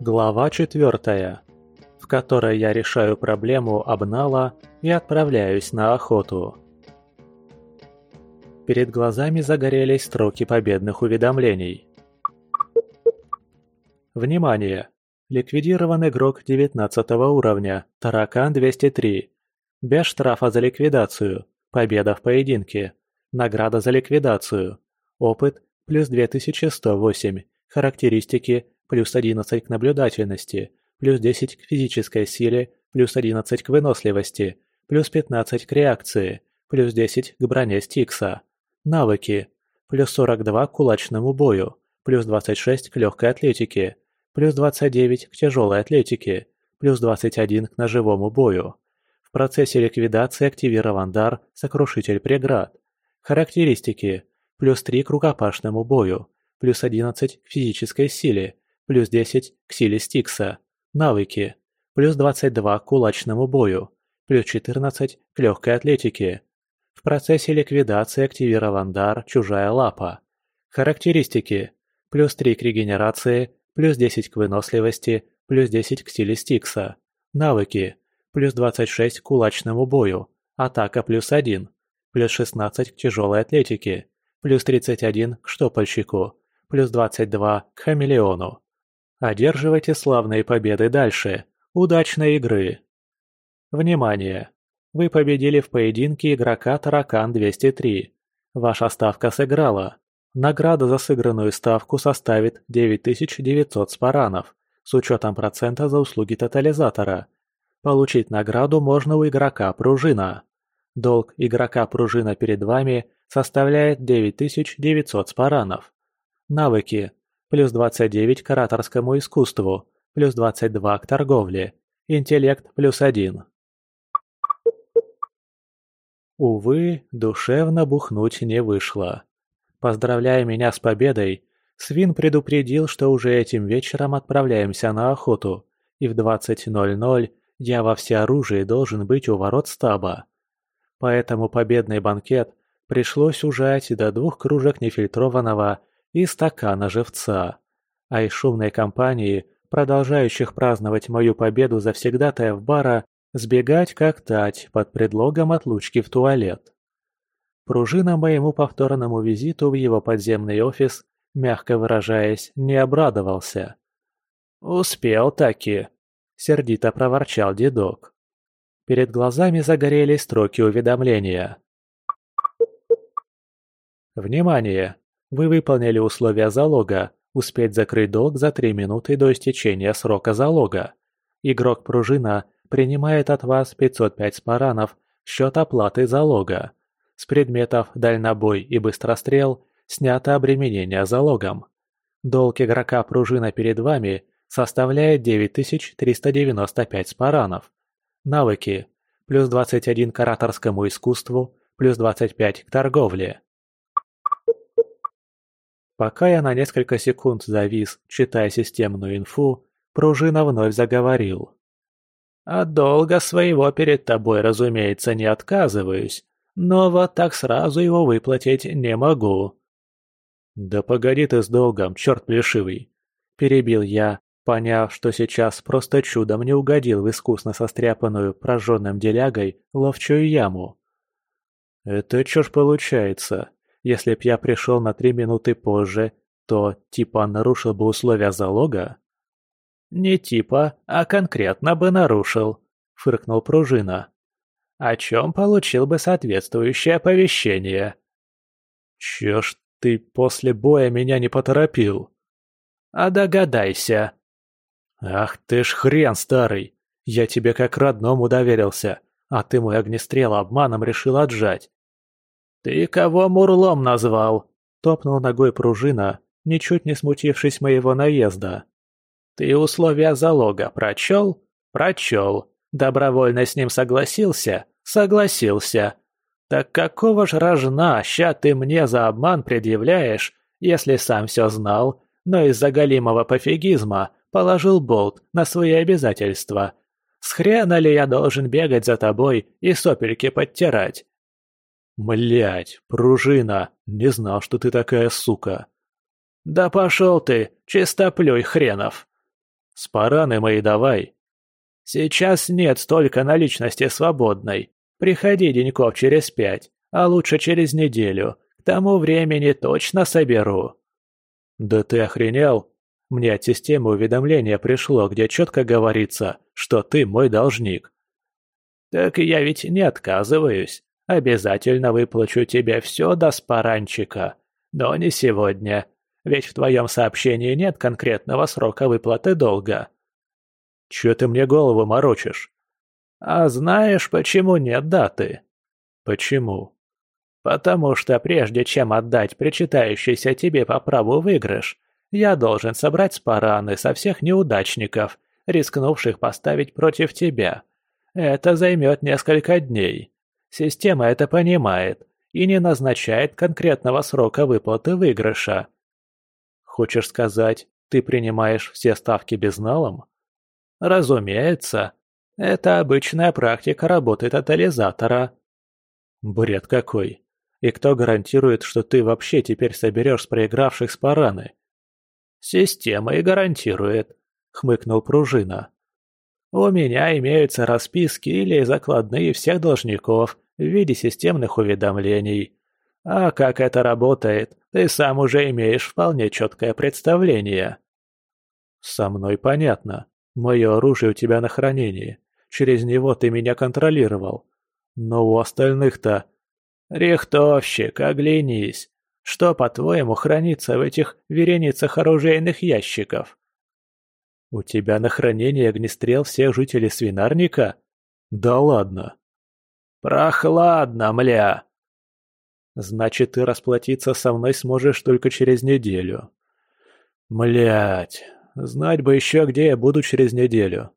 Глава четвертая, в которой я решаю проблему обнала и отправляюсь на охоту. Перед глазами загорелись строки победных уведомлений. Внимание! Ликвидирован игрок 19 уровня, Таракан 203. Без штрафа за ликвидацию. Победа в поединке. Награда за ликвидацию. Опыт плюс 2108. Характеристики плюс 11 к наблюдательности, плюс 10 к физической силе, плюс 11 к выносливости, плюс 15 к реакции, плюс 10 к броне Стикса. Навыки. Плюс 42 к кулачному бою, плюс 26 к легкой атлетике, плюс 29 к тяжелой атлетике, плюс 21 к ножевому бою. В процессе ликвидации активирован дар «Сокрушитель преград». Характеристики. Плюс 3 к рукопашному бою, плюс 11 к физической силе, плюс 10 к силе Стикса. Навыки. Плюс 22 к кулачному бою, плюс 14 к легкой атлетике. В процессе ликвидации активирован дар «Чужая лапа». Характеристики. Плюс 3 к регенерации, плюс 10 к выносливости, плюс 10 к силе Стикса. Навыки. Плюс 26 к кулачному бою, атака плюс 1, плюс 16 к тяжелой атлетике, плюс 31 к штопальщику, плюс 22 к хамелеону. Одерживайте славные победы дальше. Удачной игры! Внимание! Вы победили в поединке игрока Таракан 203. Ваша ставка сыграла. Награда за сыгранную ставку составит 9900 спаранов, с учетом процента за услуги тотализатора. Получить награду можно у игрока Пружина. Долг игрока Пружина перед вами составляет 9900 спаранов. Навыки плюс 29 к ораторскому искусству, плюс 22 к торговле, интеллект плюс 1. Увы, душевно бухнуть не вышло. Поздравляя меня с победой, Свин предупредил, что уже этим вечером отправляемся на охоту, и в 20.00 я во всеоружии должен быть у ворот стаба. Поэтому победный банкет пришлось ужать до двух кружек нефильтрованного и стакана живца. А из шумной компании, продолжающих праздновать мою победу завсегдатаев бара, сбегать как тать под предлогом отлучки в туалет. Пружина моему повторному визиту в его подземный офис, мягко выражаясь, не обрадовался. «Успел таки», — сердито проворчал дедок. Перед глазами загорелись строки уведомления. «Внимание! Вы выполнили условия залога, успеть закрыть долг за 3 минуты до истечения срока залога. Игрок-пружина принимает от вас 505 спаранов в счет оплаты залога. С предметов дальнобой и быстрострел снято обременение залогом. Долг игрока-пружина перед вами составляет 9395 спаранов. Навыки. Плюс 21 к ораторскому искусству, плюс 25 к торговле. Пока я на несколько секунд завис, читая системную инфу, пружина вновь заговорил. «От долга своего перед тобой, разумеется, не отказываюсь, но вот так сразу его выплатить не могу». «Да погоди ты с долгом, черт плешивый!» – перебил я, поняв, что сейчас просто чудом не угодил в искусно состряпанную прожженным делягой ловчую яму. «Это чё ж получается?» Если б я пришел на три минуты позже, то типа нарушил бы условия залога? Не типа, а конкретно бы нарушил, фыркнул пружина. О чем получил бы соответствующее оповещение. Чё ж ты после боя меня не поторопил? А догадайся. Ах ты ж хрен старый, я тебе как родному доверился, а ты мой огнестрел обманом решил отжать. «Ты кого Мурлом назвал?» – топнул ногой пружина, ничуть не смутившись моего наезда. «Ты условия залога прочел?» «Прочел. Добровольно с ним согласился?» «Согласился. Так какого ж рожна ща ты мне за обман предъявляешь, если сам все знал, но из-за голимого пофигизма положил болт на свои обязательства? С хрена ли я должен бегать за тобой и сопельки подтирать? Млять, пружина, не знал, что ты такая сука. Да пошел ты, чистоплюй хренов. Спараны мои давай. Сейчас нет столько наличности свободной. Приходи деньков через пять, а лучше через неделю. К тому времени точно соберу. Да ты охренел? Мне от системы уведомления пришло, где четко говорится, что ты мой должник. Так я ведь не отказываюсь. Обязательно выплачу тебе все до спаранчика. Но не сегодня. Ведь в твоем сообщении нет конкретного срока выплаты долга. Чё ты мне голову морочишь? А знаешь, почему нет даты? Почему? Потому что прежде чем отдать причитающийся тебе по праву выигрыш, я должен собрать спараны со всех неудачников, рискнувших поставить против тебя. Это займет несколько дней. Система это понимает и не назначает конкретного срока выплаты выигрыша. Хочешь сказать, ты принимаешь все ставки безналом? Разумеется. Это обычная практика работы тотализатора. Бред какой. И кто гарантирует, что ты вообще теперь соберешь с проигравших спараны? Система и гарантирует, хмыкнул Пружина. У меня имеются расписки или закладные всех должников в виде системных уведомлений. А как это работает, ты сам уже имеешь вполне четкое представление. Со мной понятно. Мое оружие у тебя на хранении. Через него ты меня контролировал. Но у остальных-то... Рихтовщик, оглянись. Что, по-твоему, хранится в этих вереницах оружейных ящиков? У тебя на хранении огнестрел всех жителей свинарника? Да ладно. Прохладно, мля. Значит, ты расплатиться со мной сможешь только через неделю. Млять, знать бы еще, где я буду через неделю.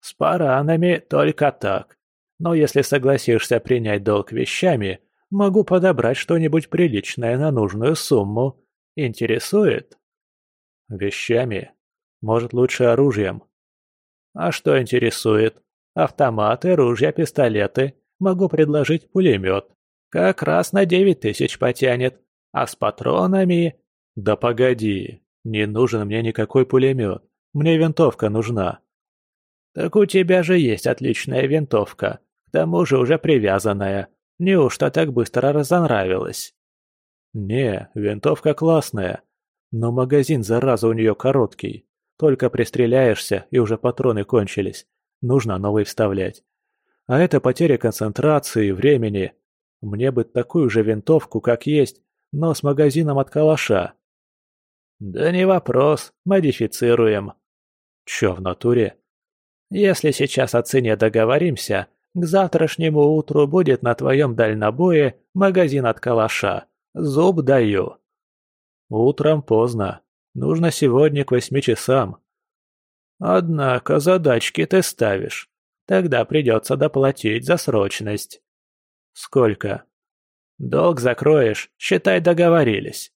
С паранами только так. Но если согласишься принять долг вещами, могу подобрать что-нибудь приличное на нужную сумму. Интересует? Вещами? Может, лучше оружием? А что интересует? Автоматы, ружья, пистолеты. Могу предложить пулемет. Как раз на девять тысяч потянет. А с патронами... Да погоди, не нужен мне никакой пулемет. Мне винтовка нужна. Так у тебя же есть отличная винтовка. К тому же уже привязанная. Неужто так быстро разонравилась? Не, винтовка классная. Но магазин, зараза, у нее короткий. Только пристреляешься, и уже патроны кончились. Нужно новый вставлять. А это потеря концентрации, времени. Мне бы такую же винтовку, как есть, но с магазином от калаша. Да не вопрос, модифицируем. Чё в натуре? Если сейчас о цене договоримся, к завтрашнему утру будет на твоем дальнобое магазин от калаша. Зуб даю. Утром поздно. Нужно сегодня к восьми часам. Однако задачки ты ставишь. Тогда придется доплатить за срочность. Сколько? Долг закроешь, считай договорились.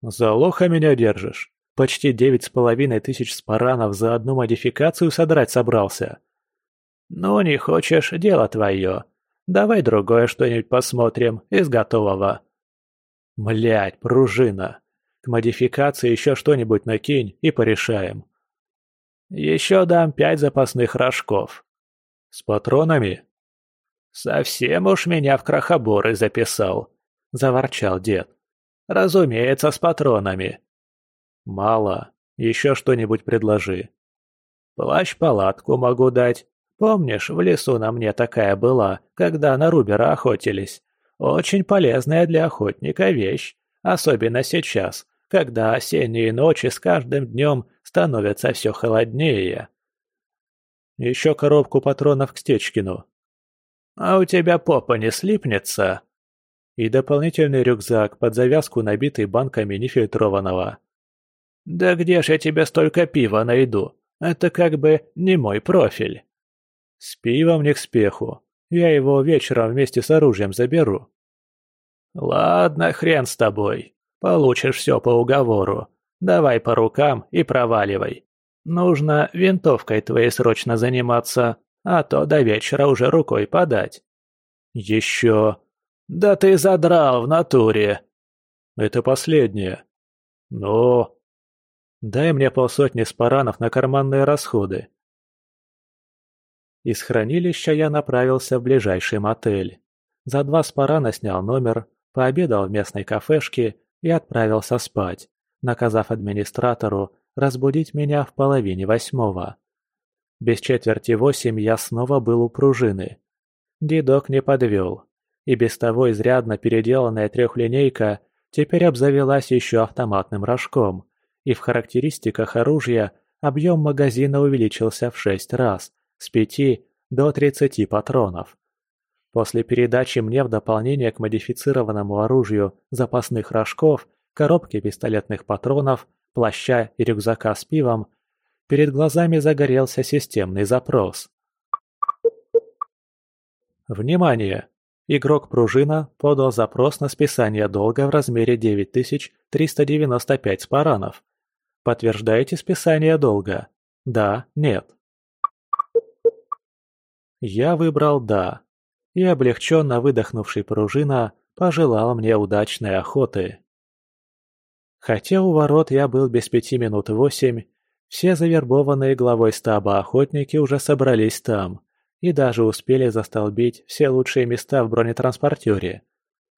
За лоха меня держишь. Почти девять с половиной тысяч спаранов за одну модификацию содрать собрался. Ну, не хочешь, дело твое. Давай другое что-нибудь посмотрим из готового. Млять, пружина. К модификации еще что-нибудь накинь и порешаем. Еще дам пять запасных рожков. С патронами? Совсем уж меня в крохоборы записал, заворчал дед. Разумеется, с патронами. Мало. Еще что-нибудь предложи. Плащ-палатку могу дать. Помнишь, в лесу на мне такая была, когда на Рубера охотились? Очень полезная для охотника вещь, особенно сейчас, когда осенние ночи с каждым днем становятся все холоднее. Еще коробку патронов к Стечкину. А у тебя попа не слипнется? И дополнительный рюкзак под завязку, набитый банками нефильтрованного. Да где же я тебе столько пива найду? Это как бы не мой профиль. С пивом не к спеху. Я его вечером вместе с оружием заберу. Ладно, хрен с тобой. Получишь все по уговору. Давай по рукам и проваливай. Нужно винтовкой твоей срочно заниматься, а то до вечера уже рукой подать. Еще. Да ты задрал в натуре. Это последнее. Ну? Дай мне полсотни спаранов на карманные расходы. Из хранилища я направился в ближайший мотель. За два спарана снял номер, пообедал в местной кафешке и отправился спать, наказав администратору разбудить меня в половине восьмого. Без четверти восемь я снова был у пружины. Дедок не подвел, и без того изрядно переделанная трехлинейка теперь обзавелась еще автоматным рожком, и в характеристиках оружия объем магазина увеличился в шесть раз – с 5 до 30 патронов. После передачи мне в дополнение к модифицированному оружию запасных рожков, коробки пистолетных патронов, плаща и рюкзака с пивом, перед глазами загорелся системный запрос. Внимание! Игрок Пружина подал запрос на списание долга в размере 9395 спаранов. Подтверждаете списание долга? Да, нет. Я выбрал «да», и облегченно выдохнувший пружина пожелал мне удачной охоты. Хотя у ворот я был без пяти минут восемь, все завербованные главой стаба охотники уже собрались там и даже успели застолбить все лучшие места в бронетранспортере.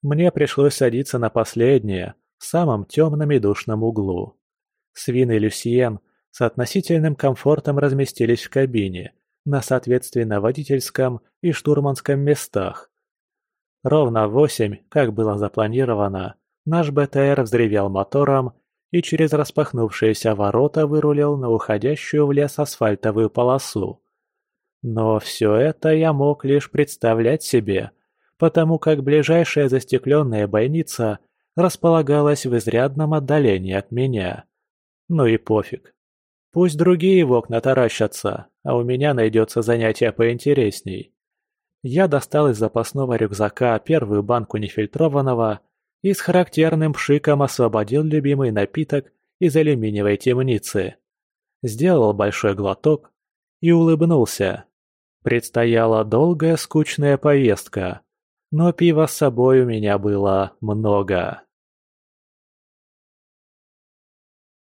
Мне пришлось садиться на последнее, в самом темном и душном углу. Свин и Люсьен с относительным комфортом разместились в кабине – на соответственно водительском и штурманском местах. Ровно в восемь, как было запланировано, наш БТР взревел мотором и через распахнувшиеся ворота вырулил на уходящую в лес асфальтовую полосу. Но все это я мог лишь представлять себе, потому как ближайшая застекленная бойница располагалась в изрядном отдалении от меня. Ну и пофиг. Пусть другие в окна таращатся, а у меня найдется занятие поинтересней. Я достал из запасного рюкзака первую банку нефильтрованного и с характерным пшиком освободил любимый напиток из алюминиевой темницы. Сделал большой глоток и улыбнулся. Предстояла долгая скучная поездка, но пива с собой у меня было много.